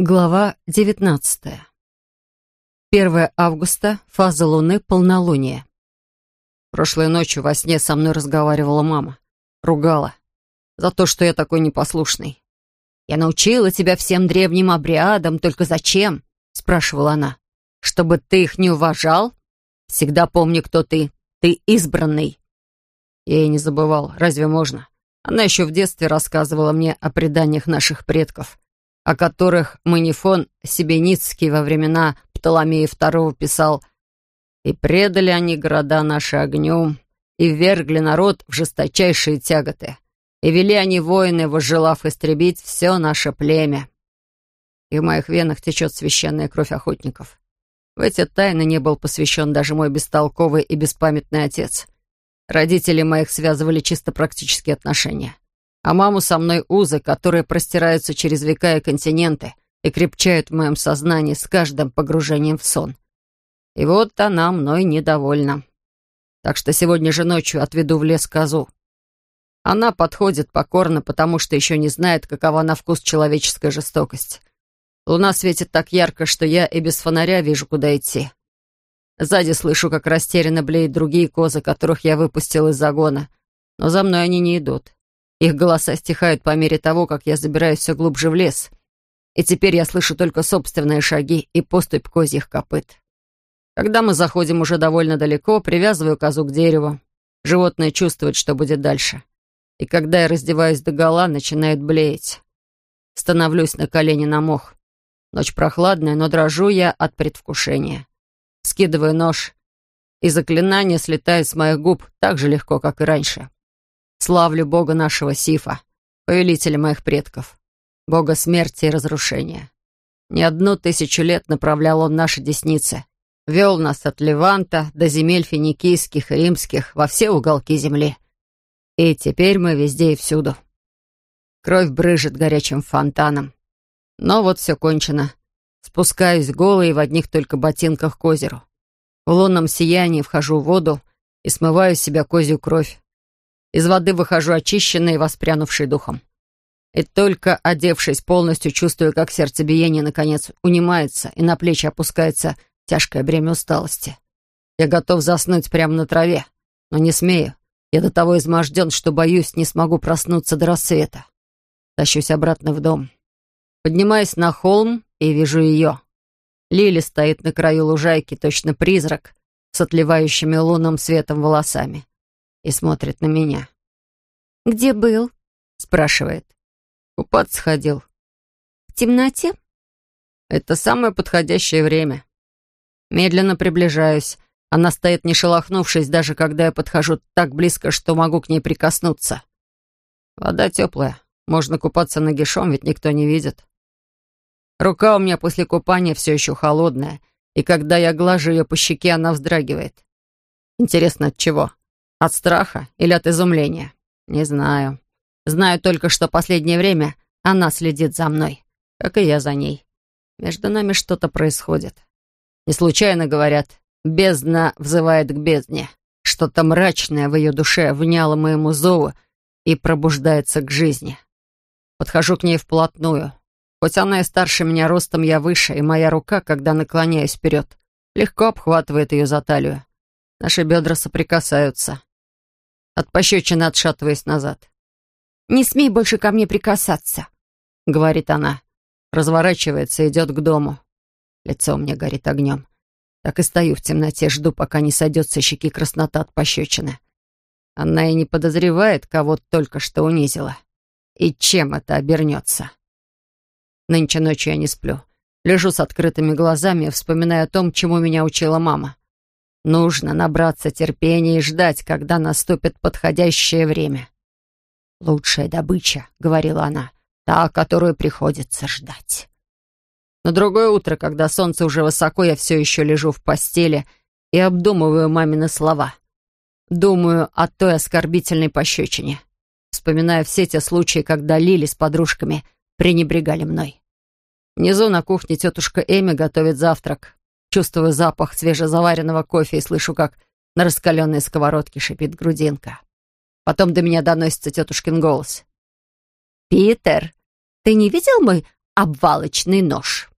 Глава 19. 1 августа, фаза Луны, полнолуние. Прошлой ночью во сне со мной разговаривала мама. Ругала. За то, что я такой непослушный. «Я научила тебя всем древним обрядам, только зачем?» спрашивала она. «Чтобы ты их не уважал? Всегда помни, кто ты. Ты избранный». Я и не забывал. Разве можно? Она еще в детстве рассказывала мне о преданиях наших предков о которых Манифон Себеницкий во времена Птоломея II писал «И предали они города наши огню, и ввергли народ в жесточайшие тяготы, и вели они воины, возжелав истребить все наше племя». И в моих венах течет священная кровь охотников. В эти тайны не был посвящен даже мой бестолковый и беспамятный отец. Родители моих связывали чисто практические отношения а маму со мной узы, которые простираются через века и континенты и крепчают в моем сознании с каждым погружением в сон. И вот она мной недовольна. Так что сегодня же ночью отведу в лес козу. Она подходит покорно, потому что еще не знает, какова на вкус человеческая жестокость. Луна светит так ярко, что я и без фонаря вижу, куда идти. Сзади слышу, как растерянно блеют другие козы, которых я выпустил из загона, но за мной они не идут. Их голоса стихают по мере того, как я забираюсь все глубже в лес. И теперь я слышу только собственные шаги и поступь козьих копыт. Когда мы заходим уже довольно далеко, привязываю козу к дереву. Животное чувствует, что будет дальше. И когда я раздеваюсь догола, начинает блеять. Становлюсь на колени на мох. Ночь прохладная, но дрожу я от предвкушения. Скидываю нож, и заклинание слетает с моих губ так же легко, как и раньше. Славлю Бога нашего Сифа, повелителя моих предков, Бога смерти и разрушения. Не одну тысячу лет направлял он наши десницы, вел нас от Леванта до земель финикийских и римских во все уголки земли. И теперь мы везде и всюду. Кровь брыжет горячим фонтаном. Но вот все кончено. Спускаюсь голый в одних только ботинках к озеру. В лунном сиянии вхожу в воду и смываю с себя козью кровь. Из воды выхожу очищенный и воспрянувший духом. И только одевшись полностью, чувствую, как сердцебиение, наконец, унимается, и на плечи опускается тяжкое бремя усталости. Я готов заснуть прямо на траве, но не смею. Я до того изможден, что, боюсь, не смогу проснуться до рассвета. Тащусь обратно в дом. Поднимаюсь на холм и вижу ее. Лили стоит на краю лужайки, точно призрак, с отливающими лунным светом волосами и смотрит на меня. «Где был?» — спрашивает. «Купаться ходил». «В темноте?» «Это самое подходящее время». Медленно приближаюсь. Она стоит не шелохнувшись, даже когда я подхожу так близко, что могу к ней прикоснуться. Вода теплая. Можно купаться нагишом, ведь никто не видит. Рука у меня после купания все еще холодная, и когда я глажу ее по щеке, она вздрагивает. Интересно, от чего? От страха или от изумления? Не знаю. Знаю только, что последнее время она следит за мной, как и я за ней. Между нами что-то происходит. Не случайно говорят, бездна взывает к бездне. Что-то мрачное в ее душе вняло моему зову и пробуждается к жизни. Подхожу к ней вплотную. Хоть она и старше меня ростом, я выше, и моя рука, когда наклоняюсь вперед, легко обхватывает ее за талию. Наши бедра соприкасаются от пощечины отшатываясь назад. «Не смей больше ко мне прикасаться», — говорит она. Разворачивается и идет к дому. Лицо меня горит огнем. Так и стою в темноте, жду, пока не сойдет со щеки краснота от пощечины. Она и не подозревает, кого только что унизила. И чем это обернется? Нынче ночью я не сплю. Лежу с открытыми глазами, вспоминая о том, чему меня учила мама. Нужно набраться терпения и ждать, когда наступит подходящее время. «Лучшая добыча», — говорила она, — «та, которую приходится ждать». На другое утро, когда солнце уже высоко, я все еще лежу в постели и обдумываю мамины слова. Думаю о той оскорбительной пощечине. Вспоминаю все те случаи, когда Лили с подружками пренебрегали мной. Внизу на кухне тетушка Эми готовит завтрак. Чувствую запах свежезаваренного кофе и слышу, как на раскаленной сковородке шипит грудинка. Потом до меня доносится тетушкин голос. «Питер, ты не видел мой обвалочный нож.